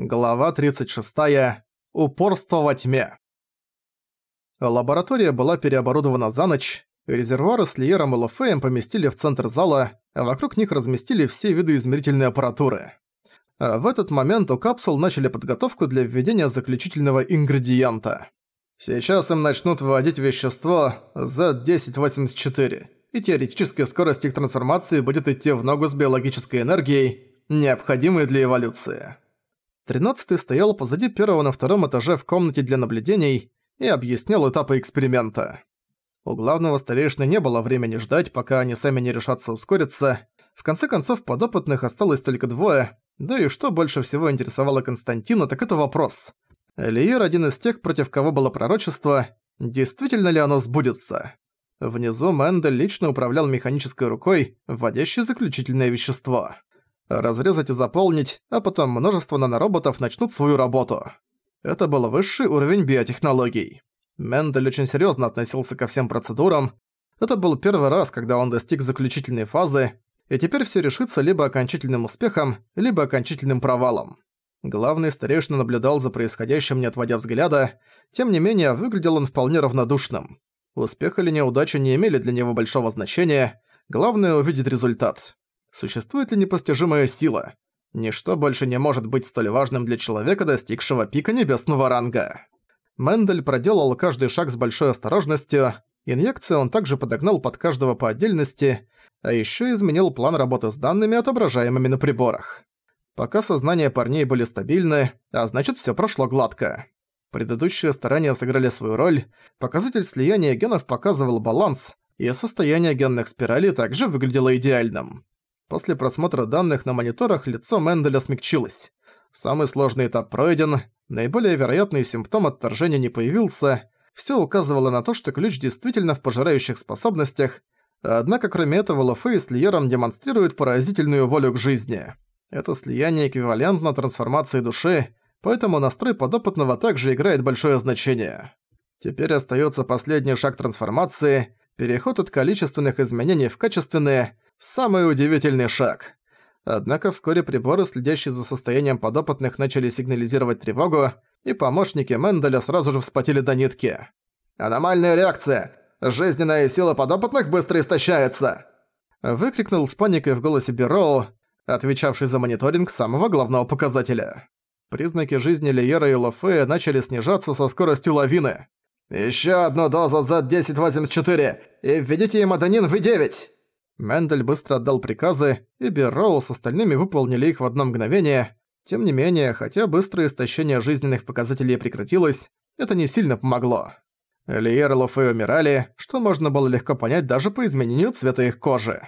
Глава 36. Упорство во тьме. Лаборатория была переоборудована за ночь, резервуары с Лиером и Лофеем поместили в центр зала, а вокруг них разместили все виды измерительной аппаратуры. А в этот момент у капсул начали подготовку для введения заключительного ингредиента. Сейчас им начнут вводить вещество Z1084, и теоретически скорость их трансформации будет идти в ногу с биологической энергией, необходимой для эволюции. Тринадцатый стоял позади первого на втором этаже в комнате для наблюдений и объяснял этапы эксперимента. У главного старейшины не было времени ждать, пока они сами не решатся ускориться. В конце концов, подопытных осталось только двое, да и что больше всего интересовало Константина, так это вопрос. Лиер один из тех, против кого было пророчество, действительно ли оно сбудется. Внизу Мендель лично управлял механической рукой, вводящей заключительное вещество разрезать и заполнить, а потом множество нанороботов начнут свою работу. Это был высший уровень биотехнологий. Мендель очень серьезно относился ко всем процедурам. Это был первый раз, когда он достиг заключительной фазы, и теперь все решится либо окончательным успехом, либо окончательным провалом. Главный старейшина наблюдал за происходящим, не отводя взгляда, тем не менее выглядел он вполне равнодушным. Успех или неудача не имели для него большого значения, главное увидеть результат. Существует ли непостижимая сила? Ничто больше не может быть столь важным для человека, достигшего пика небесного ранга. Мендель проделал каждый шаг с большой осторожностью, инъекции он также подогнал под каждого по отдельности, а ещё изменил план работы с данными, отображаемыми на приборах. Пока сознания парней были стабильны, а значит всё прошло гладко. Предыдущие старания сыграли свою роль, показатель слияния генов показывал баланс, и состояние генных спиралей также выглядело идеальным. После просмотра данных на мониторах лицо Менделя смягчилось. Самый сложный этап пройден, наиболее вероятный симптом отторжения не появился, всё указывало на то, что ключ действительно в пожирающих способностях, однако кроме этого Лофей с Лиером демонстрирует поразительную волю к жизни. Это слияние эквивалентно трансформации души, поэтому настрой подопытного также играет большое значение. Теперь остаётся последний шаг трансформации – переход от количественных изменений в качественные – Самый удивительный шаг. Однако вскоре приборы, следящие за состоянием подопытных, начали сигнализировать тревогу, и помощники Менделя сразу же вспотели до нитки. «Аномальная реакция! Жизненная сила подопытных быстро истощается!» Выкрикнул с паникой в голосе Бероу, отвечавший за мониторинг самого главного показателя. Признаки жизни Лиера и Лофея начали снижаться со скоростью лавины. «Ещё одну дозу Z1084 и введите им адонин V9!» Мендель быстро отдал приказы, и Берроу с остальными выполнили их в одно мгновение. Тем не менее, хотя быстрое истощение жизненных показателей прекратилось, это не сильно помогло. Лиер и Лофей умирали, что можно было легко понять даже по изменению цвета их кожи.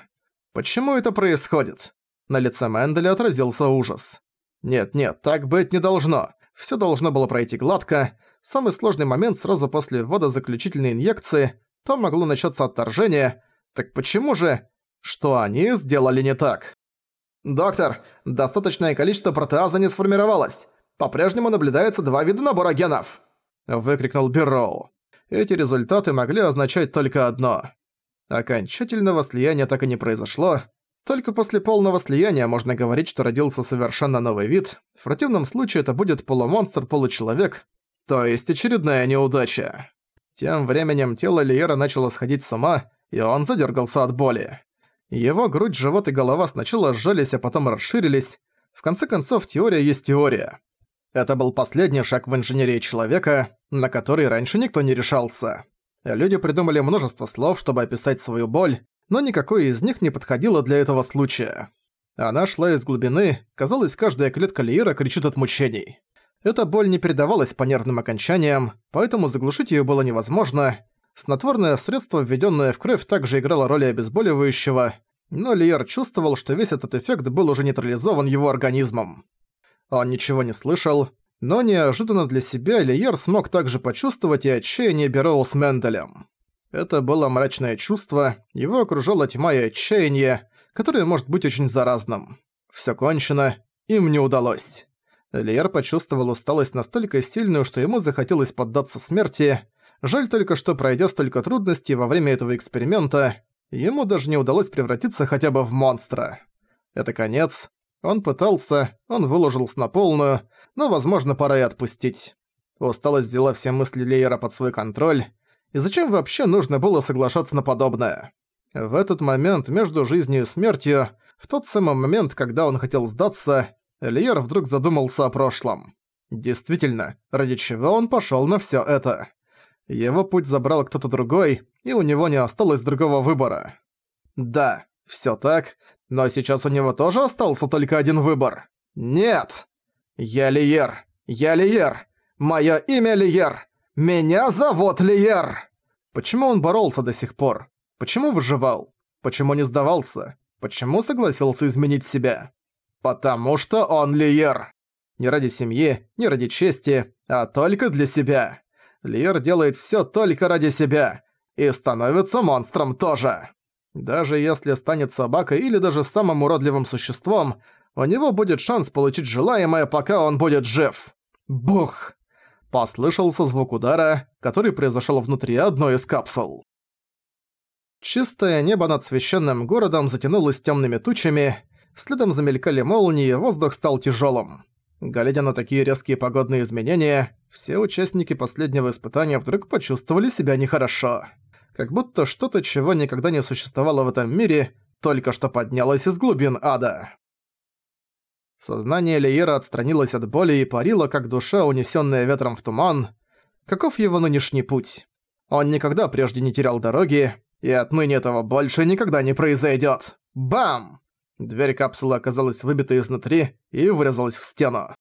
Почему это происходит? На лице Менделя отразился ужас. Нет-нет, так быть не должно. Всё должно было пройти гладко. Самый сложный момент сразу после ввода заключительной инъекции. Там могло начаться отторжение. Так почему же... Что они сделали не так? «Доктор, достаточное количество протеаза не сформировалось. По-прежнему наблюдается два вида набора генов!» Выкрикнул Берроу. Эти результаты могли означать только одно. Окончательного слияния так и не произошло. Только после полного слияния можно говорить, что родился совершенно новый вид. В противном случае это будет полумонстр-получеловек, то есть очередная неудача. Тем временем тело Лиера начало сходить с ума, и он задергался от боли. Его грудь, живот и голова сначала сжались, а потом расширились. В конце концов, теория есть теория. Это был последний шаг в инженерии человека, на который раньше никто не решался. Люди придумали множество слов, чтобы описать свою боль, но никакой из них не подходило для этого случая. Она шла из глубины, казалось, каждая клетка Лиера кричит от мучений. Эта боль не передавалась по нервным окончаниям, поэтому заглушить её было невозможно, Снотворное средство, введенное в кровь, также играло роль обезболивающего, но Лиер чувствовал, что весь этот эффект был уже нейтрализован его организмом. Он ничего не слышал, но неожиданно для себя Лиер смог также почувствовать и отчаяние Бероу с Менделем. Это было мрачное чувство, его окружала тьма и отчаяние, которое может быть очень заразным. Всё кончено, им не удалось. Лиер почувствовал усталость настолько сильную, что ему захотелось поддаться смерти, Жаль только, что пройдя столько трудностей во время этого эксперимента, ему даже не удалось превратиться хотя бы в монстра. Это конец. Он пытался, он выложился на полную, но, возможно, пора и отпустить. Усталость взяла все мысли Лейера под свой контроль, и зачем вообще нужно было соглашаться на подобное? В этот момент между жизнью и смертью, в тот самый момент, когда он хотел сдаться, Лиер вдруг задумался о прошлом. Действительно, ради чего он пошёл на всё это? Его путь забрал кто-то другой, и у него не осталось другого выбора. Да, всё так, но сейчас у него тоже остался только один выбор. Нет! Я Лиер! Я Лиер! Моё имя Лиер! Меня зовут Лиер! Почему он боролся до сих пор? Почему выживал? Почему не сдавался? Почему согласился изменить себя? Потому что он Лиер. Не ради семьи, не ради чести, а только для себя. Лиер делает всё только ради себя. И становится монстром тоже. Даже если станет собакой или даже самым уродливым существом, у него будет шанс получить желаемое, пока он будет жив. Бух! Послышался звук удара, который произошёл внутри одной из капсул. Чистое небо над священным городом затянулось тёмными тучами, следом замелькали молнии, воздух стал тяжёлым. Глядя на такие резкие погодные изменения, все участники последнего испытания вдруг почувствовали себя нехорошо. Как будто что-то, чего никогда не существовало в этом мире, только что поднялось из глубин ада. Сознание Лиера отстранилось от боли и парило, как душа, унесённая ветром в туман. Каков его нынешний путь? Он никогда прежде не терял дороги, и отныне этого больше никогда не произойдёт. Бам! Дверь капсулы оказалась выбита изнутри и врезалась в стену.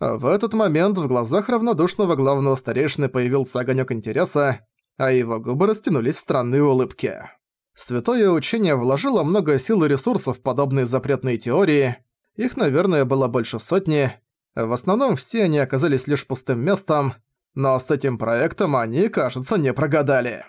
В этот момент в глазах равнодушного главного старейшины появился огонёк интереса, а его губы растянулись в странные улыбки. Святое учение вложило много сил и ресурсов в подобные запретные теории, их, наверное, было больше сотни. В основном все они оказались лишь пустым местом, но с этим проектом они, кажется, не прогадали.